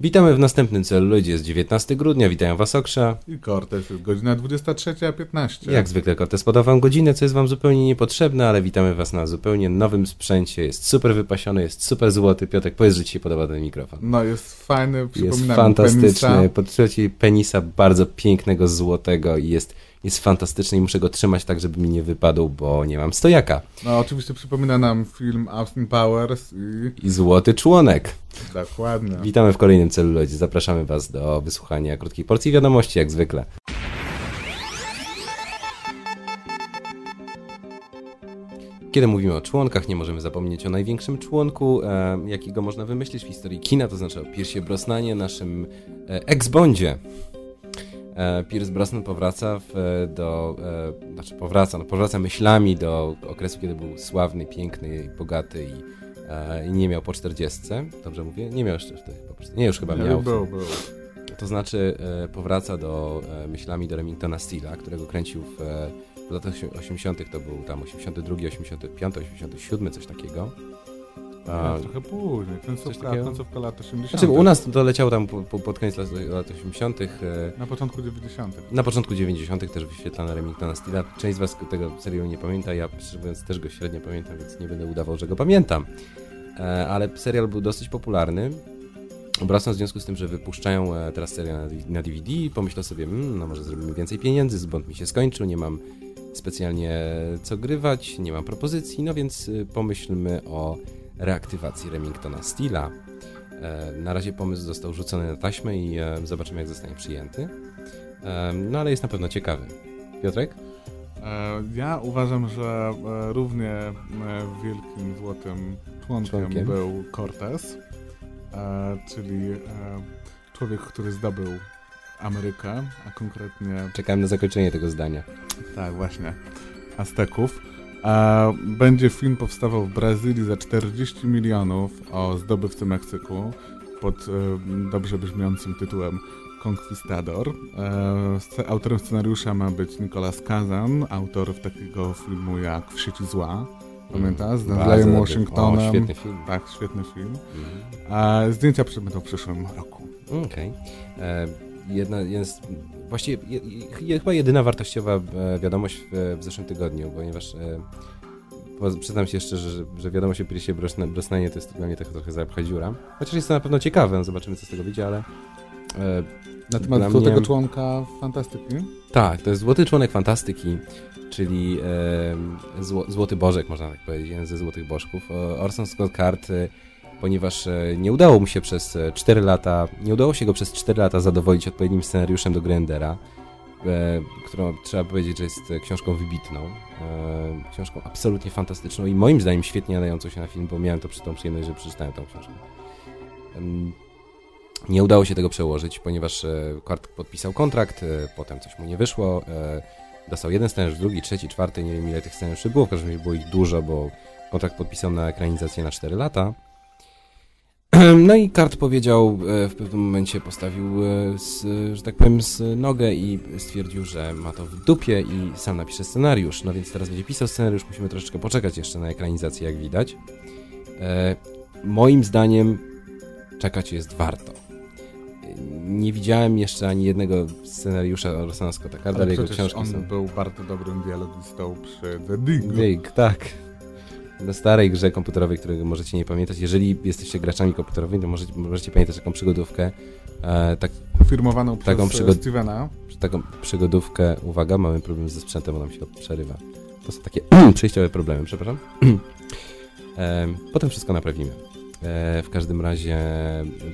Witamy w następnym celuloidzie, jest 19 grudnia, witają Was Okrza. I Cortez jest godzina 23.15. Jak zwykle Cortez poda Wam godzinę, co jest Wam zupełnie niepotrzebne, ale witamy Was na zupełnie nowym sprzęcie, jest super wypasiony, jest super złoty. Piotrek, powiedz, że Ci się podoba ten mikrofon. No jest fajny, Jest przypominam fantastyczny, Penisa. po trzeciej penisa bardzo pięknego, złotego i jest, jest fantastyczny i muszę go trzymać tak, żeby mi nie wypadł, bo nie mam stojaka. No oczywiście przypomina nam film Austin Powers i I złoty członek. dokładnie. Witamy w kolejnym celuloidzie, zapraszamy Was do wysłuchania krótkiej porcji wiadomości, jak zwykle. Kiedy mówimy o członkach, nie możemy zapomnieć o największym członku, e, jakiego można wymyślić w historii kina, to znaczy o Piersie Brosnanie, naszym e, ex-bondzie. E, Pierce Brosnan powraca w, do, e, znaczy powraca, no powraca myślami do okresu, kiedy był sławny, piękny, bogaty i, e, i nie miał po 40. Dobrze mówię? Nie miał jeszcze wtedy po 40. Nie, już chyba miał. Był, był. To znaczy e, powraca do e, myślami do Remingtona Steela, którego kręcił w, e, w latach 80. to był tam 82, 85, 87, coś takiego. A, No, trochę później, końcówka, końcówka lat 80. znaczy u nas to leciało tam po, po, pod koniec lat, lat 80. E, Na początku 90. na początku 90. też wyświetlano Remingtona Steela. Część z Was tego serialu nie pamięta, ja szczerze mówiąc też go średnio pamiętam, więc nie będę udawał, że go pamiętam. E, ale serial był dosyć popularny. Brosnan w związku z tym, że wypuszczają e, teraz serial na, DVD, pomyślał sobie, mm, no może zrobimy więcej pieniędzy, Bond mi się skończył, nie mam specjalnie co grywać, nie mam propozycji, no więc pomyślmy o reaktywacji Remingtona Steela. E, Na razie pomysł został rzucony na taśmę i e, zobaczymy, jak zostanie przyjęty. E, No ale jest na pewno ciekawy. Piotrek? Ja uważam, że równie wielkim złotym członkiem, Członkiem. był Cortez, czyli człowiek, który zdobył Amerykę, a konkretnie Czekałem na zakończenie tego zdania. Tak, właśnie. Azteków. A będzie film powstawał w Brazylii za 40 milionów o zdobywcy Meksyku pod e, dobrze brzmiącym tytułem Conquistador. E, autorem scenariusza ma być Nicolas Kazan, autor takiego filmu jak W sieci zła. Pamiętasz? Z Bardzo Denzelem. Washingtonem. O, świetny film. Tak, świetny film. Mhm. A zdjęcia będą w przyszłym roku. Okej. E, Jedna jest właściwie je, je, chyba jedyna wartościowa e, wiadomość w, w zeszłym tygodniu, ponieważ e, przyznam się szczerze, że, że wiadomość o Piersie Brosna- Brosnanie to jest dla mnie tak trochę zapcha dziura. Chociaż jest to na pewno ciekawe, no zobaczymy co z tego wyjdzie, ale e, Na temat złotego mnie- członka fantastyki. Tak, to jest złoty członek fantastyki, czyli e, zło, złoty bożek, można tak powiedzieć, jeden ze złotych bożków. Orson Scott Card, e, ponieważ e, nie udało mu się przez e, 4 lata, nie udało się go przez 4 lata zadowolić odpowiednim scenariuszem do Grendera, e, którą trzeba powiedzieć, że jest e, książką wybitną, e, książką absolutnie fantastyczną i moim zdaniem świetnie nadającą się na film, bo miałem to przy tą przyjemność, że przeczytałem tą książkę. Em, nie udało się tego przełożyć, ponieważ e, Kart podpisał kontrakt, e, potem coś mu nie wyszło. E, dostał jeden scenariusz, drugi, trzeci, czwarty, nie wiem ile tych scenariuszy było, w każdym razie było ich dużo, bo kontrakt podpisał na ekranizację na 4 lata. No i Kart powiedział, e, w pewnym momencie postawił, e, z, że tak powiem, z nogę i stwierdził, że ma to w dupie i sam napisze scenariusz. No więc teraz będzie pisał scenariusz, musimy troszeczkę poczekać jeszcze na ekranizację, jak widać. E, moim zdaniem czekać jest warto. Nie widziałem jeszcze ani jednego scenariusza Orsona Scotta Carda, jego książki on są... był bardzo dobrym dialogistą przy The Dig. Dig, tak. Na starej grze komputerowej, której możecie nie pamiętać. Jeżeli jesteście graczami komputerowymi, to możecie, możecie pamiętać taką przygodówkę. E, tak, Firmowaną przez Taką e, przygod- Stevena. taką przygodówkę. Uwaga, mamy problem ze sprzętem, bo nam się przerywa. To są takie przejściowe problemy, przepraszam. e, potem wszystko naprawimy. E, w każdym razie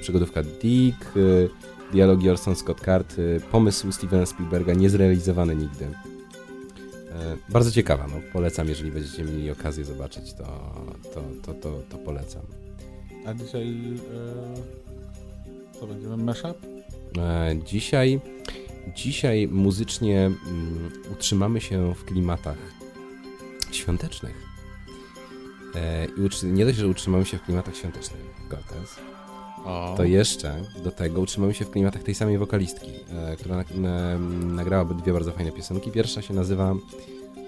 przygodówka Dick, e, dialogi Orson Scott Card, e, pomysł Stevena Spielberga niezrealizowany nigdy. E, bardzo ciekawa, no polecam, jeżeli będziecie mieli okazję zobaczyć, to, to, to, to, to polecam. A dzisiaj... E, co będziemy? Mashup? E, Dzisiaj, dzisiaj muzycznie mm, utrzymamy się w klimatach świątecznych. I nie dość, że utrzymamy się w klimatach świątecznych, Cortez, O. to jeszcze do tego utrzymamy się w klimatach tej samej wokalistki, e, która na, na, nagrała dwie bardzo fajne piosenki. Pierwsza się nazywa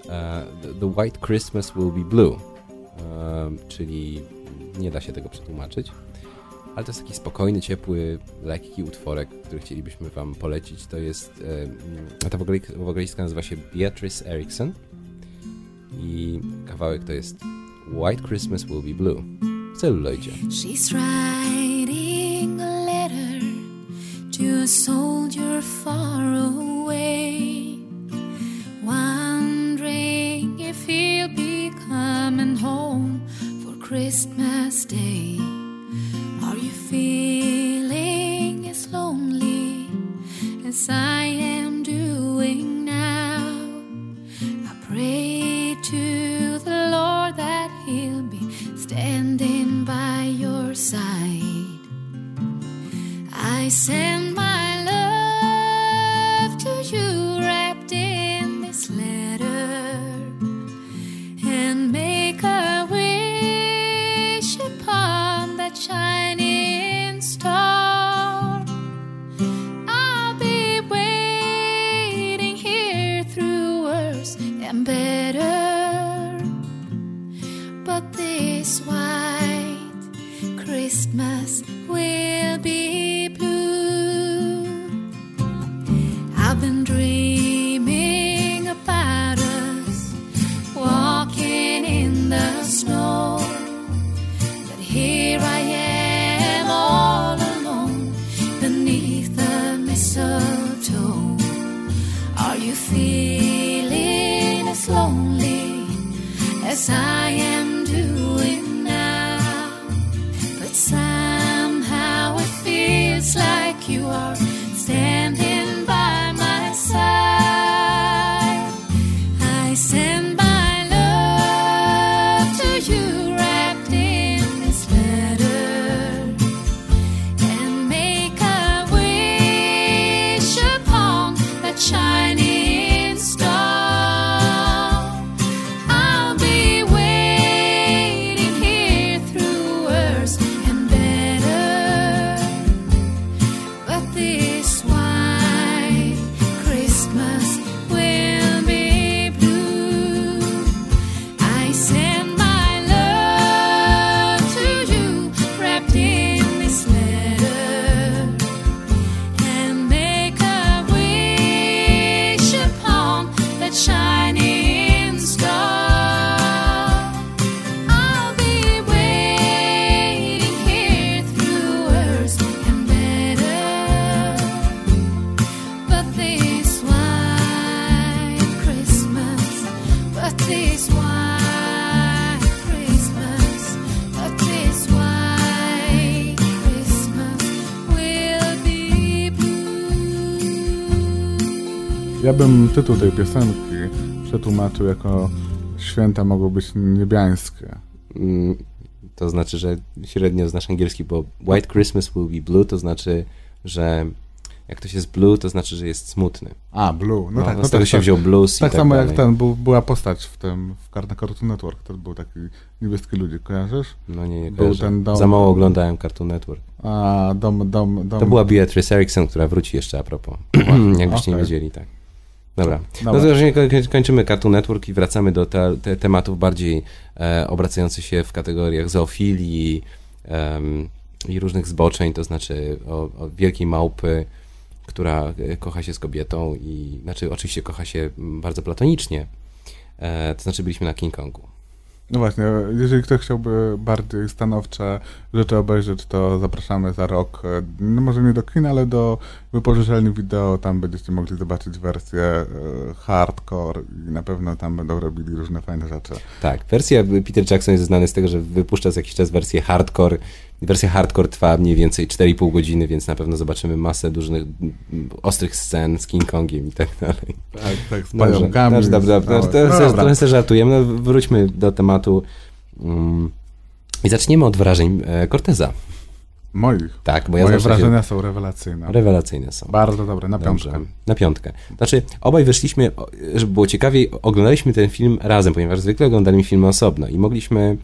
e, The- White Christmas Will Be Blue, e, czyli nie da się tego przetłumaczyć. Ale to jest taki spokojny, ciepły, lekki utworek, który chcielibyśmy Wam polecić. To jest. E, ta wokali- wokalistka nazywa się Beatrice Erickson. I kawałek to jest White Christmas Will Be Blue w celuloidzie. She's letter to a soldier far away, wondering if he'll be coming home for Christmas bym tytuł tej piosenki przetłumaczył jako Święta mogą być niebiańskie. Mm, To znaczy, że średnio znasz angielski, bo White Christmas will be blue, to znaczy, że jak ktoś jest blue, to znaczy, że jest smutny. A, Blue. No, No, tak, no z tego tak, się tak. wziął blues Tak tak samo dalej. jak ten, był, była postać w tym, w Cartoon Network, to był taki niebieski ludzik, kojarzysz? No nie, nie Był ten dom- Za mało oglądałem Cartoon Network. A, dom, dom, dom. To była Beatrice Erickson, która wróci jeszcze a propos. Jakbyście nie okej. wiedzieli, tak. Dobra. Dobra. No to już nie koń- kończymy Cartoon Network i wracamy do te, te tematów bardziej e, obracających się w kategoriach zoofilii em, i różnych zboczeń, to znaczy o, o wielkiej małpy, która e, kocha się z kobietą i, znaczy oczywiście kocha się bardzo platonicznie. E, to znaczy byliśmy na King Kongu. No właśnie, jeżeli ktoś chciałby bardziej stanowcze rzeczy obejrzeć, to zapraszamy za rok, e, no może nie do kina, ale do wypożyczalni wideo, tam będziecie mogli zobaczyć wersję e, hardcore i na pewno tam będą robili różne fajne rzeczy. Tak, wersja Peter Jackson jest znany z tego, że wypuszcza co jakiś czas wersję hardcore. Wersja hardcore trwa mniej więcej 4,5 godziny, więc na pewno zobaczymy masę różnych ostrych scen z King Kongiem i tak dalej. Tak, tak, z Dobrze, pająkami. dobrze, dobra, no, to no, dobra. trochę sobie żartujemy. No, wróćmy do tematu mm, i zaczniemy od wrażeń e, Corteza. Moich. Tak, bo ja Moje zawsze się- wrażenia są rewelacyjne. Rewelacyjne są. Bardzo dobre, na Dobrze, piątkę. na piątkę. Znaczy, obaj wyszliśmy, żeby było ciekawiej, oglądaliśmy ten film razem, ponieważ zwykle oglądaliśmy filmy osobno i mogliśmy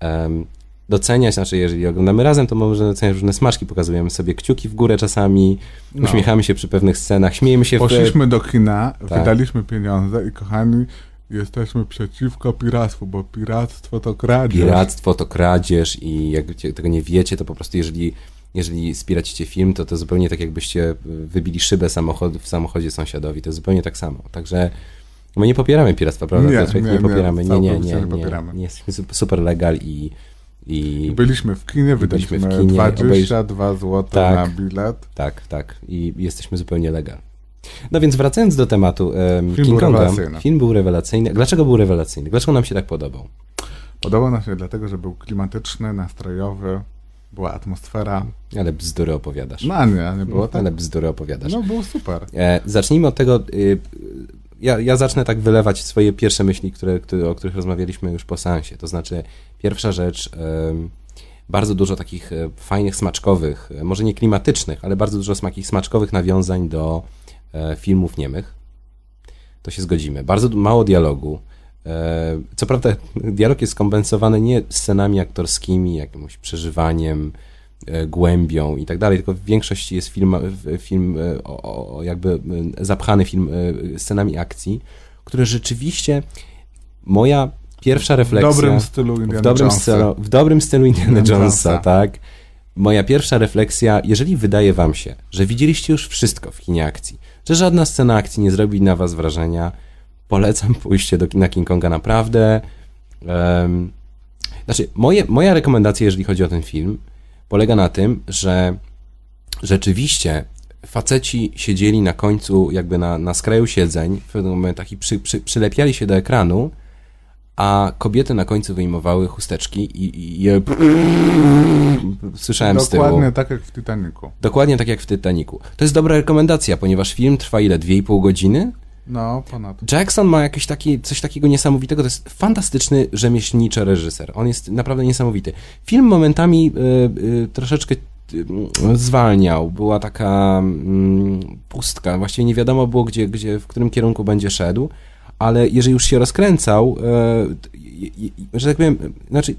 em, doceniać, znaczy jeżeli oglądamy razem, to możemy doceniać różne smaczki, pokazujemy sobie kciuki w górę czasami, No. uśmiechamy się przy pewnych scenach, śmiejemy się w... Poszliśmy do kina, Tak. wydaliśmy pieniądze i kochani, jesteśmy przeciwko piractwu, bo piractwo to kradzież. piractwo to kradzież i jak tego nie wiecie, to po prostu jeżeli, jeżeli spiracicie film, to to zupełnie tak jakbyście wybili szybę samochodu w samochodzie sąsiadowi, to jest zupełnie tak samo. Także my nie popieramy piractwa, prawda? Nie, Piotrek? nie, nie nie, popieramy. Nie, nie, nie, całkowicie nie, nie popieramy. nie. Jesteśmy su- super legal i, i Byliśmy w kinie, Byliśmy w wydaliśmy kinie, 22 zł Tak. na bilet. tak, tak. I jesteśmy zupełnie legal. No więc wracając do tematu em, Film King był Konga, rewelacyjny. film był rewelacyjny. Dlaczego był rewelacyjny? Dlaczego nam się tak podobał? Podobał nam się dlatego, że był klimatyczny, nastrojowy, była atmosfera. Ale bzdury opowiadasz. No nie, nie było tak? Ale bzdury opowiadasz. No było super. E, zacznijmy od tego. Y, ja, ja zacznę tak wylewać swoje pierwsze myśli, które, które, o których rozmawialiśmy już po seansie. To znaczy, pierwsza rzecz, bardzo dużo takich e, fajnych, smaczkowych, e, może nie klimatycznych, ale bardzo dużo takich smaczkowych nawiązań do e, filmów niemych. To się zgodzimy. Bardzo mało dialogu. Co prawda, dialog jest skompensowany nie scenami aktorskimi, jakimś przeżywaniem, głębią i tak dalej, tylko w większości jest film, w- film e, o, o, jakby e, zapchany film e, scenami akcji, które rzeczywiście moja pierwsza refleksja... W dobrym stylu Indiana w dobrym, Jonesa. stylu, w dobrym stylu Indiana Indiana Jonesa, Jonesa. tak. Moja pierwsza refleksja, jeżeli wydaje wam się, że widzieliście już wszystko w kinie akcji, że żadna scena akcji nie zrobi na was wrażenia, polecam pójście do kina King Konga naprawdę. em, znaczy, moje, moja rekomendacja, jeżeli chodzi o ten film, polega na tym, że rzeczywiście faceci siedzieli na końcu, jakby na, na skraju siedzeń, w pewnych momentach i przy, przy, przylepiali się do ekranu, a kobiety na końcu wyjmowały chusteczki i, i je... Słyszałem z tyłu. Dokładnie tak jak w Titanicu. Dokładnie tak jak w Titanicu. To jest dobra rekomendacja, ponieważ film trwa ile? 2,5 godziny? No, ponad. Jackson ma jakieś taki, coś takiego niesamowitego. To jest fantastyczny, rzemieślniczy reżyser. On jest naprawdę niesamowity. Film momentami y, y, troszeczkę y, zwalniał. Była taka mm, pustka. Właściwie nie wiadomo było, gdzie, gdzie, w którym kierunku będzie szedł. Ale jeżeli już się rozkręcał, y, że tak powiem, znaczy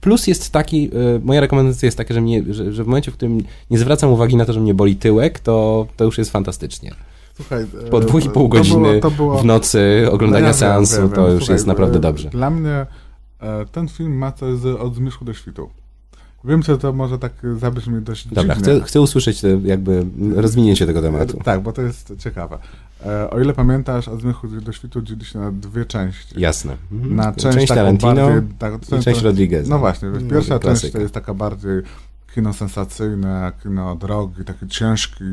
Plus jest taki, moja rekomendacja jest taka, że, mnie, że, że w momencie, w którym nie zwracam uwagi na to, że mnie boli tyłek, to, to już jest fantastycznie. Słuchaj, Po e, dwóch i pół to godziny było- to było- w nocy oglądania ja seansu, wiem, to wiem. już Słuchaj, jest naprawdę e, dobrze. Dla mnie e, ten film ma coś z od zmierzchu do świtu. Wiem, że to może tak zabrzmi dość Dobra, dziwnie. chcę, chcę usłyszeć jakby rozwinięcie tego tematu. Tak, bo to jest ciekawe. O ile pamiętasz, od zmierzchu do świtu dzieli się na dwie części. Jasne. Mhm. Na część, część taką Tarantino bardziej, tak, i część Rodrigueza. No właśnie, No, pierwsza część to jest taka bardziej kino sensacyjne, kino drogi, taki ciężki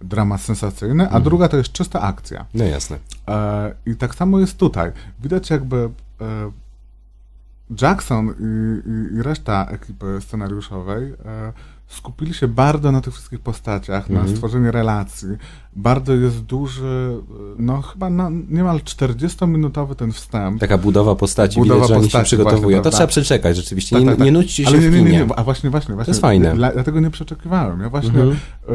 dramat sensacyjny, Mhm. a druga to jest czysta akcja. No jasne. E, I tak samo jest tutaj. Widać jakby e, Jackson i, i, i reszta ekipy scenariuszowej e, skupili się bardzo na tych wszystkich postaciach, na Mhm. stworzeniu relacji. Bardzo jest duży, no chyba na, niemal 40-minutowy ten wstęp. Taka budowa postaci, Budowa widać, że oni się postaci przygotowują. właśnie, to trzeba przeczekać rzeczywiście. Tak, nie, tak, tak. nie nudźcie się Ale nie, nie, nie, nie, a właśnie, właśnie, właśnie. jest fajne. Dla, ja tego nie przeczekiwałem. Ja właśnie Mhm. e,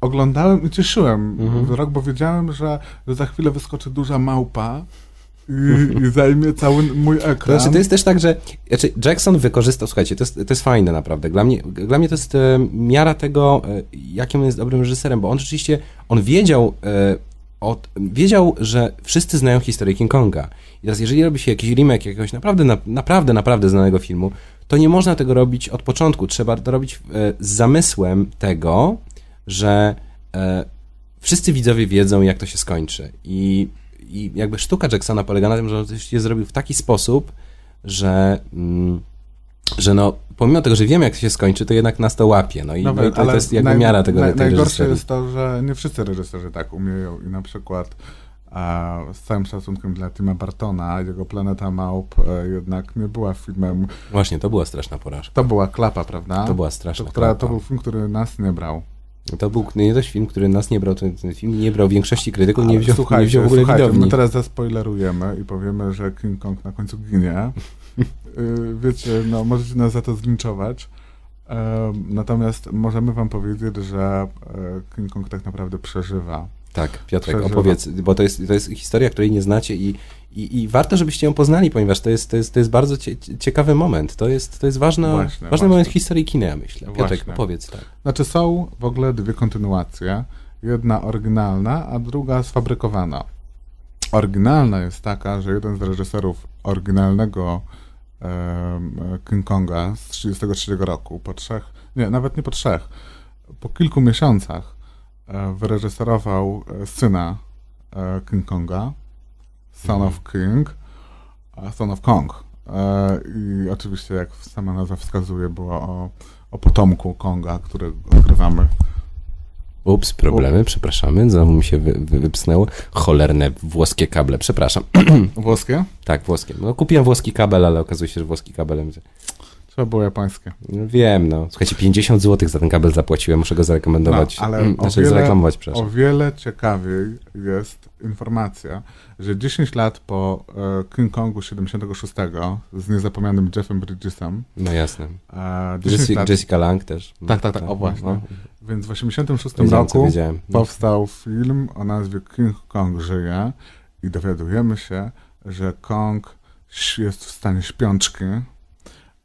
oglądałem i cieszyłem Mhm. wzrok, bo wiedziałem, że za chwilę wyskoczy duża małpa i, i zajmie cały mój ekran. znaczy, to jest też tak, że znaczy Jackson wykorzystał, słuchajcie, to jest, to jest fajne naprawdę. Dla mnie, dla mnie to jest e, miara tego, e, jakim on jest dobrym reżyserem, bo on rzeczywiście, on wiedział, e, od, wiedział, że wszyscy znają historię King Konga. I teraz jeżeli robi się jakiś remake jakiegoś naprawdę, na, naprawdę, naprawdę znanego filmu, to nie można tego robić od początku. Trzeba to robić e, z zamysłem tego, że e, wszyscy widzowie wiedzą, jak to się skończy. I, I jakby sztuka Jacksona polega na tym, że on je zrobił w taki sposób, że, mm, że no, pomimo tego, że wiemy, jak to się skończy, to jednak nas to łapie. No i, no, i to, to jest jakby naj- miara tego, naj- Najgorsze reżyserii. jest to, że nie wszyscy reżyserzy tak umieją i na przykład a, z całym szacunkiem dla Tima Bartona, jego Planeta Małp e, jednak nie była filmem, Właśnie, to była straszna porażka. to była klapa, prawda? To była straszna to, która, klapa. to był film, który nas nie brał. To był nie dość film, który nas nie brał, ten, ten film nie brał większości krytyków, nie wziął, słuchajcie, nie wziął w ogóle słuchajcie, widowni. my teraz zaspoilerujemy i powiemy, że King Kong na końcu ginie. Y, Wiecie, no możecie nas za to zlinczować. Natomiast możemy wam powiedzieć, że e, King Kong tak naprawdę przeżywa. Tak, Piotrek, Przeżywa. opowiedz, bo to jest, to jest historia, której nie znacie i, i, i warto, żebyście ją poznali, ponieważ to jest, to jest, to jest bardzo cie, ciekawy moment. To jest, to jest ważna, Właśnie, ważny właśnie. moment w historii kina, ja myślę. Piotrek, Właśnie. opowiedz, tak. Znaczy są w ogóle dwie kontynuacje. Jedna oryginalna, a druga sfabrykowana. Oryginalna jest taka, że jeden z reżyserów oryginalnego em, King Konga z 1933 roku, po trzech, nie, nawet nie po trzech, po kilku miesiącach e, wyreżyserował e, syna e, King Konga, Son of King, a Son of Kong. E, I oczywiście, jak sama nazwa wskazuje, było o, o potomku Konga, który odgrywamy. Ups, problemy, przepraszamy, znowu mi się wy, wy, wypsnęło. Cholerne włoskie kable, przepraszam. Włoskie? tak, włoskie. No, kupiłem włoski kabel, ale okazuje się, że włoski kabel... Trzeba było japońskie. No, wiem, no. Słuchajcie, 50 zł za ten kabel zapłaciłem, muszę go zarekomendować. No, ale Mm, znaczy wiele, zareklamować, przepraszam. o wiele ciekawiej jest informacja, że 10 lat po e, King Kongu 76 z niezapomnianym Jeffem Bridgesem, No jasne. e, 10 Jessica, lat, Jessica Lang też. Tak, tak, tak, o właśnie. No. więc w 86 Wiedziałem, co roku wiedziałem. powstał film o nazwie King Kong żyje i dowiadujemy się, że Kong jest w stanie śpiączki,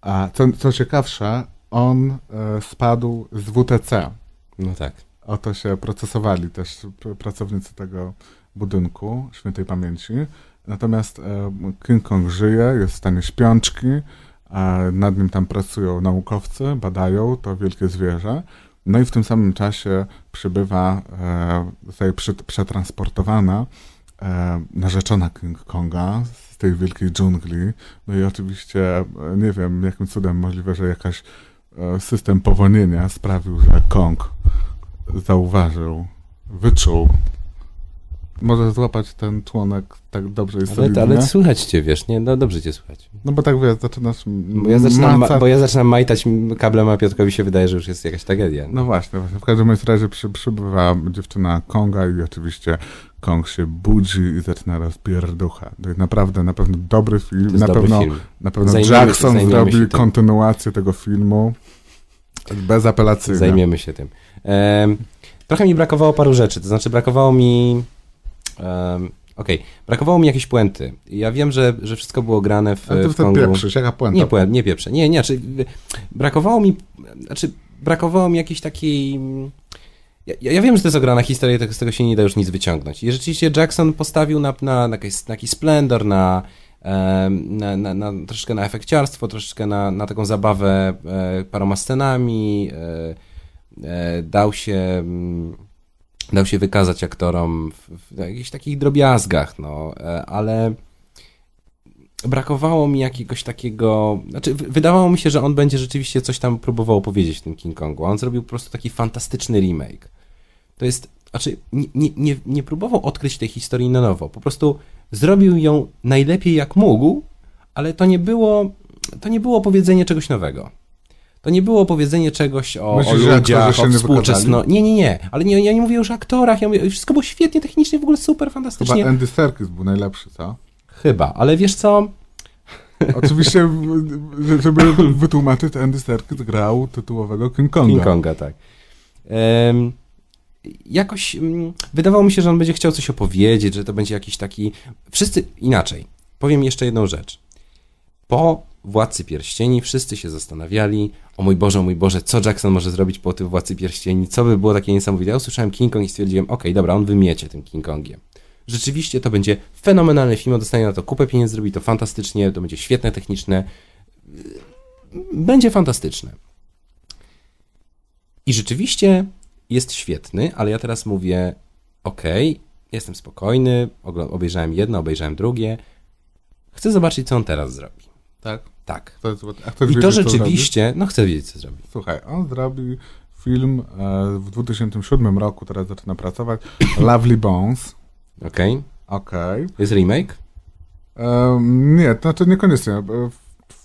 a co, co ciekawsze, on e, spadł z WTC. No tak. O to się procesowali też pr- pracownicy tego budynku świętej pamięci. Natomiast e, King Kong żyje, jest w stanie śpiączki, a nad nim tam pracują naukowcy, badają to wielkie zwierzę. No i w tym samym czasie przybywa, e, zostaje przy, przetransportowana e, narzeczona King Konga z tej wielkiej dżungli. No i oczywiście e, nie wiem, jakim cudem możliwe, że jakaś e, system powonienia sprawił, że Kong zauważył, wyczuł. Może złapać ten członek tak dobrze i Ale, solidnie. ale słychać cię, wiesz, nie? No dobrze cię słychać. No bo tak wiesz, zaczynasz Bo ja zaczynam, ma, macać- bo ja zaczynam majtać kablem, a Piotrkowi się wydaje, że już jest jakaś tragedia. No właśnie, właśnie. W każdym razie przy, przybywa dziewczyna Konga i oczywiście Kong się budzi i zaczyna rozpierducha. To jest naprawdę, na pewno dobry film. na dobry pewno, film. na pewno Zajmiemy Jackson zrobi się tym. kontynuację tego filmu. Bezapelacyjnie. Zajmiemy się tym. Em, trochę mi brakowało paru rzeczy, to znaczy brakowało mi... Um, Okej, brakowało mi jakiejś puenty. Ja wiem, że, że wszystko było grane w, Ale ty w Kongu. pieprzysz, jaka puenta? Nie, puent, nie pieprzę. Nie, nie, znaczy, brakowało mi, znaczy, brakowało mi jakiejś takiej... Ja, ja wiem, że to jest ograna historia z tego się nie da już nic wyciągnąć. I rzeczywiście Jackson postawił na, na, na, jakiś, na jakiś splendor, na, na, na, na troszeczkę na efekciarstwo, troszeczkę na, na taką zabawę e, paroma scenami. E, e, dał się... mm, Dał się wykazać aktorom w, w jakichś takich drobiazgach, no, ale brakowało mi jakiegoś takiego. Znaczy, wydawało mi się, że on będzie rzeczywiście coś tam próbował powiedzieć w tym King Kongu. a On zrobił po prostu taki fantastyczny remake. To jest. Znaczy, nie, nie, nie, próbował odkryć tej historii na nowo. Po prostu zrobił ją najlepiej jak mógł, ale to nie było. To nie było powiedzenie czegoś nowego. To nie było powiedzenie czegoś o, Myślisz, o ludziach, o nie. Nie, nie, nie. Ale nie, ja nie mówię już o aktorach. Ja mówię, wszystko było świetnie, technicznie, w ogóle super, Chyba fantastycznie. Andy Serkis był najlepszy, co? Chyba, ale wiesz co? Oczywiście, żeby wytłumaczyć, Andy Serkis grał tytułowego King Konga. King Konga, tak. Em, jakoś mm, wydawało mi się, że on będzie chciał coś opowiedzieć, że to będzie jakiś taki. Wszyscy inaczej. Powiem jeszcze jedną rzecz. Po Władcy Pierścieni wszyscy się zastanawiali, o mój Boże, o mój Boże, co Jackson może zrobić po tym Władcy Pierścieni, co by było takie niesamowite. Ja usłyszałem King Kong i stwierdziłem, okej, dobra, on wymiecie tym King Kongiem. Rzeczywiście to będzie fenomenalny film, dostanie na to kupę pieniędzy, zrobi to fantastycznie, to będzie świetne, techniczne. Będzie fantastyczne. I rzeczywiście jest świetny, ale ja teraz mówię, okej, jestem spokojny, obejrzałem jedno, obejrzałem drugie, chcę zobaczyć, co on teraz zrobi. Tak. Tak. To jest, I to wiedzieć, co rzeczywiście, no chcę wiedzieć, co zrobi. Słuchaj, on zrobi film e, w 2007 roku, teraz zaczyna pracować, Lovely Bones. Okej. Okej. Jest remake? Em, nie, to znaczy niekoniecznie. W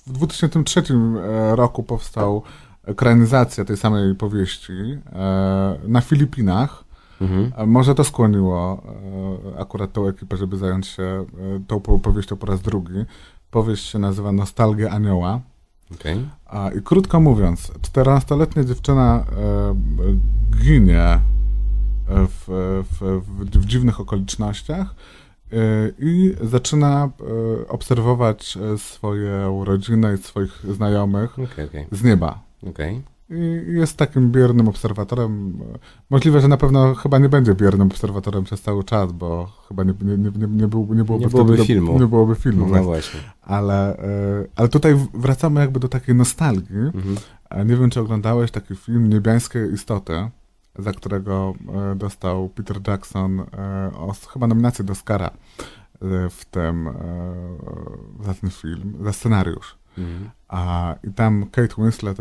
w 2003 e, roku powstał ekranizacja tej samej powieści e, na Filipinach. Mhm. E, Może to skłoniło akurat tą ekipę, żeby zająć się tą po- powieścią po raz drugi. Powieść się nazywa Nostalgia Anioła. A, I krótko mówiąc, 14-letnia dziewczyna ginie w, w, w, w dziwnych okolicznościach e, i zaczyna e, obserwować e, swoją rodzinę i swoich znajomych Okej, okej. z nieba. Okej. I jest takim biernym obserwatorem. Możliwe, że na pewno chyba nie będzie biernym obserwatorem przez cały czas, bo chyba nie, nie, nie, nie, był, nie byłoby, Nie byłoby filmu. Nie byłoby filmu. No właśnie. właśnie. Ale, e, ale tutaj wracamy jakby do takiej nostalgii. Mhm. Nie wiem, czy oglądałeś taki film Niebiańskie Istoty, za którego e, dostał Peter Jackson e, chyba nominację do Oscara e, w tym, za ten film, za scenariusz. Mhm. A, I tam Kate Winslet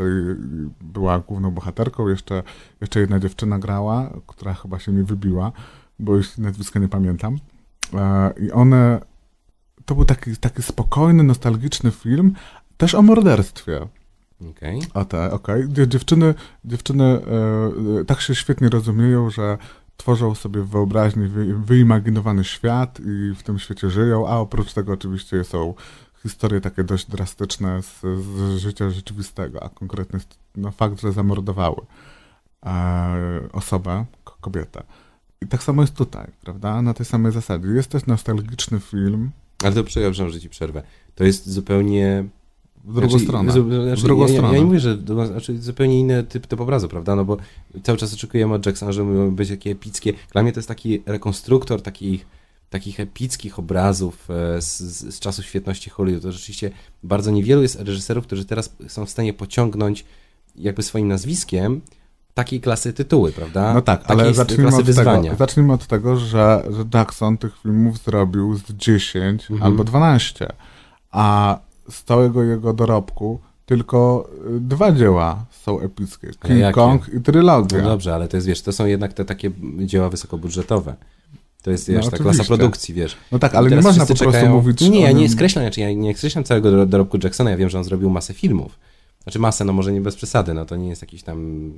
była główną bohaterką, jeszcze, jeszcze jedna dziewczyna grała, która chyba się nie wybiła, bo już nazwiska nie pamiętam. I one, to był taki, taki spokojny, nostalgiczny film, też o morderstwie. Okej. O tak, okej. Dzie- Dziewczyny, dziewczyny e, e, tak się świetnie rozumieją, że tworzą sobie w wyobraźni wy, wyimaginowany świat i w tym świecie żyją, a oprócz tego oczywiście są historie takie dość drastyczne z, z życia rzeczywistego, a konkretnie no, fakt, że zamordowały e, osobę, kobietę. I tak samo jest tutaj, prawda? Na tej samej zasadzie. Jest też nostalgiczny film Ale to przepraszam, że ci przerwę. To jest zupełnie... w drugą znaczy, stronę. zu- w Znaczy, drugą ja, stronę. Ja, ja nie mówię, że to, znaczy zupełnie inny typ, typ obrazu, prawda? No bo cały czas oczekujemy od Jacksona, że mówią być takie epickie. Dla mnie to jest taki rekonstruktor takich, takich epickich obrazów e, z, z, z czasu świetności Hollywood. To rzeczywiście bardzo niewielu jest reżyserów, którzy teraz są w stanie pociągnąć jakby swoim nazwiskiem takiej klasy tytuły, prawda? No tak, Takiej ale zacznijmy klasy od, wyzwania. tego, zacznijmy od tego, że, że Jackson tych filmów zrobił z 10 Mhm. albo 12, a z całego jego dorobku tylko y, dwa dzieła są epickie. King jakie? Kong i Trylogia. No dobrze, ale to jest, wiesz, to są jednak te takie dzieła wysokobudżetowe. To jest, wiesz, No, ta klasa produkcji, wiesz. No tak, ale nie można po prostu czekają- mówić Nie, ja nie skreślam, znaczy ja nie skreślam całego dor- dorobku Jacksona, ja wiem, że on zrobił masę filmów. Znaczy masę, no może nie bez przesady, no to nie jest jakiś tam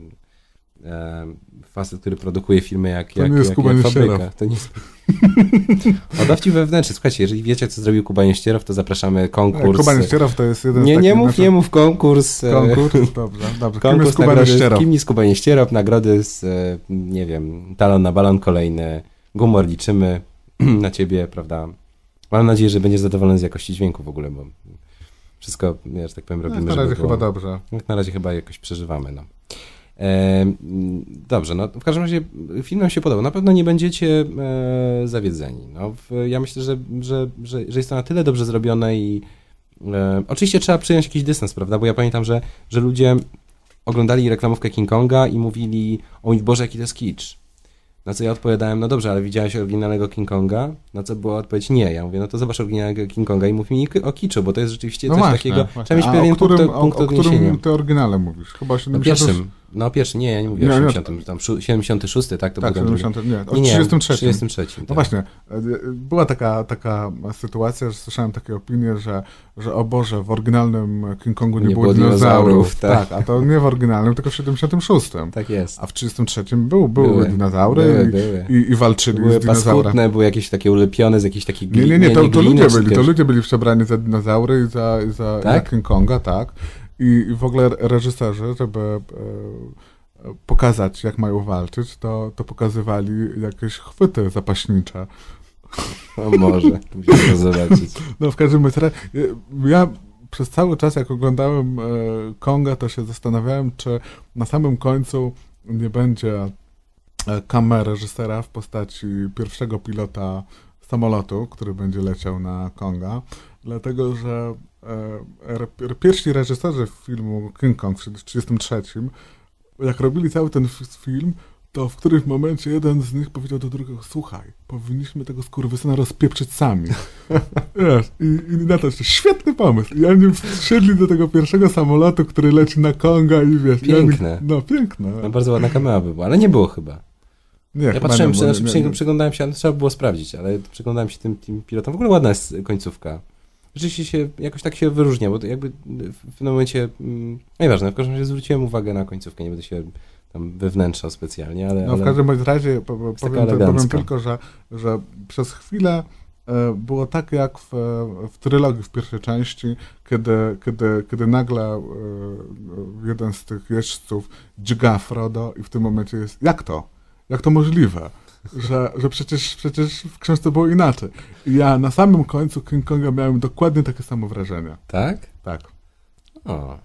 facet, który produkuje filmy jak, To jak, nie jest jak, jak fabryka. To nie jest... o dowcip wewnętrzny, słuchajcie, jeżeli wiecie, co zrobił Kuba Nieścierow, to zapraszamy konkurs. Kuba Nieścierow to jest jeden nie, nie mów, nie mów, konkurs. e, Konkurs, dobrze, dobrze. Kim Konkurs jest Kuba nagrody, Nieścierow? kim jest Kuba Nieścierow, nagrody z, e, nie wiem, talon na balon kolejny, gumor liczymy na ciebie, prawda? Mam nadzieję, że będziesz zadowolony z jakości dźwięku w ogóle, bo wszystko, ja, że tak powiem, No, robimy, na razie było... chyba dobrze. Jak na razie chyba jakoś przeżywamy, no. Dobrze, no w każdym razie film nam się podobał. Na pewno nie będziecie e, zawiedzeni. No, ja myślę, że, że, że, że jest to na tyle dobrze zrobione i e, oczywiście trzeba przyjąć jakiś dystans, prawda? Bo ja pamiętam, że, że ludzie oglądali reklamówkę King Konga i mówili, o Boże, jaki to jest kicz. Na co ja odpowiadałem, no dobrze, ale widziałeś oryginalnego King Konga? Na co była odpowiedź, nie. Ja mówię, no to zobacz oryginalnego King Konga i mów mi o kiczu, bo to jest rzeczywiście No coś właśnie, takiego, właśnie. trzeba mieć A pewien o którym, punkt, o, punkt o odniesienia. którym ty oryginale mówisz? Chyba o No 70... pierwszym, no pierwszy, nie, ja nie mówię Nie, o nie. 80, tam szu- 76, tak? To Tak, był ten drugi. 70... Nie, o Nie, nie, 33. 33. No tak. właśnie, e, była taka, taka sytuacja, że słyszałem takie opinie, że, że o Boże, w oryginalnym King Kongu nie, Nie było, dinozaurów. tak. tak. a to nie w oryginalnym, tylko w 76. Tak jest. A w 33 był, były, Były. dinozaury Były, i, były. I, i walczyli Były z dinozaurem. paskudne, były jakieś takie ulepione z jakiejś takiej Nie, gliny. nie, nie, to, to gliny, ludzie czy byli, to ludzie byli przebrani za dinozaury i za, i za, Tak? za King Konga, tak. I, w ogóle reżyserzy, żeby e, e, pokazać, jak mają walczyć, to, to pokazywali jakieś chwyty zapaśnicze. O może, musimy to zobaczyć. No w każdym razie, y, ja przez cały czas, jak oglądałem e, Konga, to się zastanawiałem, czy na samym końcu nie będzie e, kamer reżysera w postaci pierwszego pilota samolotu, który będzie leciał na Konga, dlatego że e, pierwsi reżyserzy filmu King Kong w 1933, jak robili cały ten film, to w którymś momencie jeden z nich powiedział do drugiego, słuchaj, powinniśmy tego skurwysyna rozpieprzyć sami. Wiesz, i, i na to, że świetny pomysł. I oni wsiedli do tego pierwszego samolotu, który leci na Konga i wiesz... Piękne. No, piękne. No, bardzo ładna kamera by była, ale nie było chyba. Nie, Ja patrzyłem, nie, przy, nie- nie- przyglądałem się, ale trzeba było sprawdzić, ale przyglądałem się tym, tym pilotom. W ogóle ładna jest końcówka. Rzeczywiście się, jakoś tak się wyróżnia, bo to jakby w pewnym momencie, mm, nieważne, w każdym razie zwróciłem uwagę na końcówkę, nie będę się tam wewnętrzał specjalnie, ale... No w każdym razie powiem, powiem tylko, że, że przez chwilę e, było tak jak w, w trylogii w pierwszej części, kiedy, kiedy, kiedy nagle e, jeden z tych jeźdźców dźga Frodo i w tym momencie jest, jak to? Jak to możliwe? Że, że przecież, przecież w książce było inaczej. Ja na samym końcu King Konga miałem dokładnie takie samo wrażenie. Tak? Tak. O.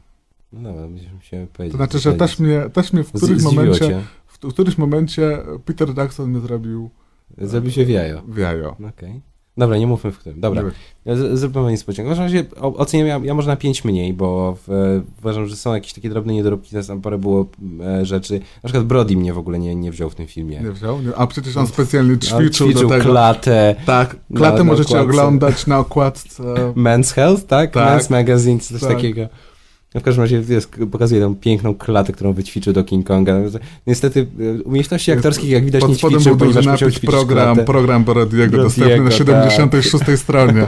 No musimy się powiedzieć. To znaczy, że też mnie, też mnie w którymś momencie, cię. w którymś momencie Peter Jackson mnie zrobił Zrobił się w jajo. w jajo. Okej. Dobra, nie mówmy w którym. Dobra, z- zróbmy niespodziankę. W każdym razie oceniam ja, ja może na 5 mniej, bo w, uważam, że są jakieś takie drobne niedoróbki, na sam parę było e, rzeczy. Na przykład Brody mnie w ogóle nie, nie wziął w tym filmie. Nie wziął? Nie. A przecież on specjalnie On ćwiczył, do tego. klatę. Tak, na- klatę na możecie okładce. oglądać na okładce. Men's Health, tak? Tak. Men's Magazine, coś Tak. takiego. No w każdym razie jest, pokazuje tą piękną klatę, którą wyćwiczył do King Konga. Niestety e, umiejętności aktorskich jak widać nie Pod spodem ćwiczył, ponieważ musiał ćwiczyć program, klatę. program Brodiego, dostępny na tak. 76 stronie.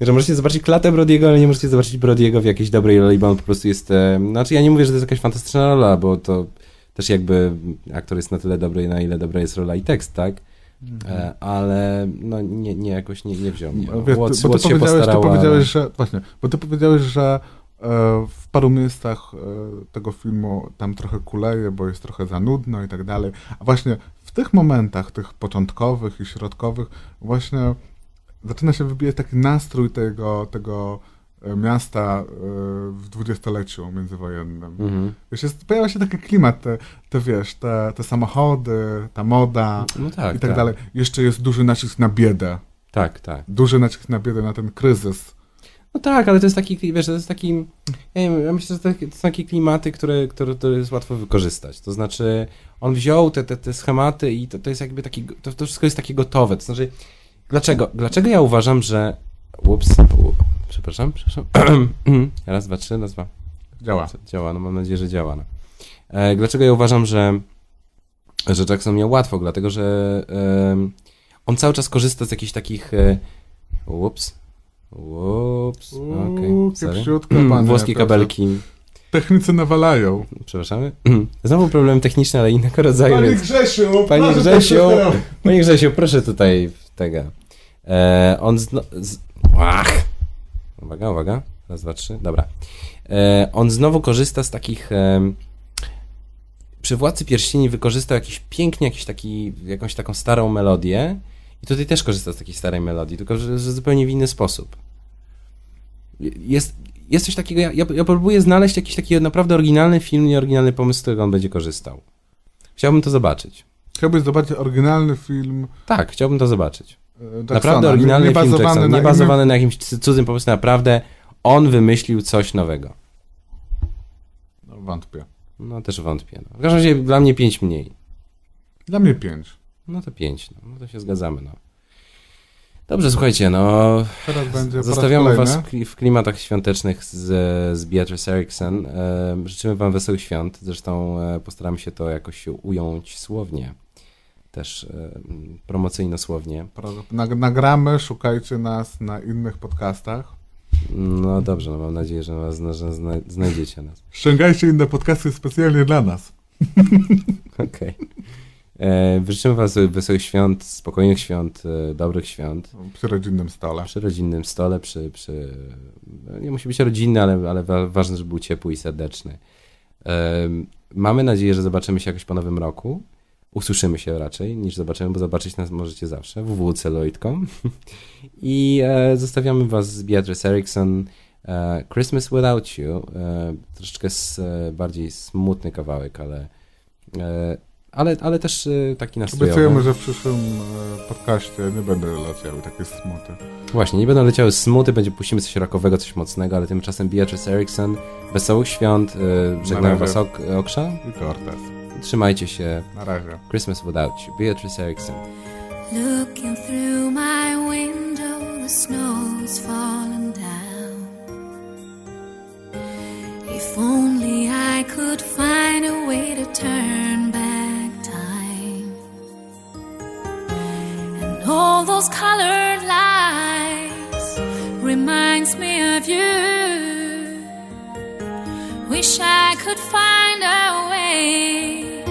Że możecie zobaczyć klatę Brodiego, ale nie możecie zobaczyć Brodiego w jakiejś dobrej roli, bo on po prostu jest... E, znaczy ja nie mówię, że to jest jakaś fantastyczna rola, bo to też jakby aktor jest na tyle dobry, na ile dobra jest rola i tekst, tak? E, ale no nie, nie jakoś nie, nie wziął mnie. Wiesz, Watts, bo ty powiedziałeś, ty postarała, powiedziałeś, że właśnie, bo ty powiedziałeś, że w paru miejscach e, tego filmu tam trochę kuleje, bo jest trochę za nudno i tak dalej. A właśnie w tych momentach, tych początkowych i środkowych, właśnie zaczyna się wybijać taki nastrój tego, tego e, miasta e, w dwudziestoleciu międzywojennym. Mhm. Wiesz, jest, pojawia się taki klimat, te, te wiesz, te, te samochody, ta moda No tak, i tak, dalej. Jeszcze jest duży nacisk na biedę. Tak, tak. Duży nacisk na biedę, na ten kryzys. No tak, ale to jest taki, wiesz, to jest taki, ja, wiem, ja myślę, że to, są takie klimaty, które, które, które jest łatwo wykorzystać. To znaczy, on wziął te, te, te schematy i to, to jest jakby taki, to, to wszystko jest takie gotowe. To znaczy, dlaczego, dlaczego ja uważam, że, ups, przepraszam, przepraszam, raz, dwa, trzy, raz, dwa, Działa. działa, no mam nadzieję, że działa. No. E, dlaczego ja uważam, że, że Jackson miał łatwo? Dlatego, że em, on cały czas korzysta z jakichś takich, e, ups, ups, okej, kiepściutko, panie, Włoskie kabelki, Technicy nawalają. przepraszamy. Znowu problem techniczny, ale innego rodzaju, Panie więc... Grzesiu! Panie Grzesiu, panie Grzesiu, proszę tutaj tego. E, on zno... Z... Ach. Uwaga, uwaga. Raz, dwa, trzy. Dobra. E, on znowu korzysta z takich... em, przy Władcy Pierścieni wykorzystał jakiś pięknie, jakiś taki, jakąś taką starą melodię i tutaj też korzysta z takiej starej melodii, tylko że, że zupełnie w inny sposób. Jest, jest coś takiego, ja, ja, próbuję znaleźć jakiś taki naprawdę oryginalny film i oryginalny pomysł, z którego on będzie korzystał. Chciałbym to zobaczyć. Chciałbyś zobaczyć oryginalny film Tak, chciałbym to zobaczyć. e, Jacksona, Naprawdę oryginalny nie film bazowany Jacksona, na nie bazowany na jakimś cudzym pomyśle, naprawdę on wymyślił coś nowego. No, wątpię. No też wątpię. No. W każdym razie dla mnie pięć mniej. Dla mnie pięć. No to pięć, no, no to się zgadzamy. No. Dobrze, słuchajcie, no Teraz będzie zostawiamy was w kli- w klimatach świątecznych z, z Beatrice Erickson. Życzymy wam wesołych świąt, zresztą e, postaramy się to jakoś ująć słownie. Też e, promocyjno słownie. Nag- Nagramy, szukajcie nas na innych podcastach. No dobrze, no mam nadzieję, że, nas, że zna, znajdziecie nas. Ściągajcie inne podcasty specjalnie dla nas. Okej. E, Życzymy Was wesołych świąt, spokojnych świąt, e, dobrych świąt. Przy rodzinnym stole. Przy rodzinnym stole, przy. przy no, nie musi być rodzinny, ale, ale wa- ważne, żeby był ciepły i serdeczny. E, Mamy nadzieję, że zobaczymy się jakoś po nowym roku. Usłyszymy się raczej niż zobaczymy, bo zobaczyć nas możecie zawsze www.celoid.com i e, zostawiamy Was z Beatrice Erickson e, Christmas Without You. E, troszeczkę e, bardziej smutny kawałek, ale, e, ale, ale też e, taki nastrojowy. Obiecujemy, że w przyszłym e, podcaście nie będę leciały takie smuty. Właśnie, nie będą leciały smuty, będzie puścimy coś rockowego, coś mocnego, ale tymczasem Beatrice Erickson, wesołych świąt, e, razie. Was ok, Oksza, I Cortez. Trzymajcie się. Na razie. Christmas Without You. Beatrice Erickson. Looking through my window, the snow's falling down. If only I could find a way to turn back And all those colored lights reminds me of you. Wish I could find a way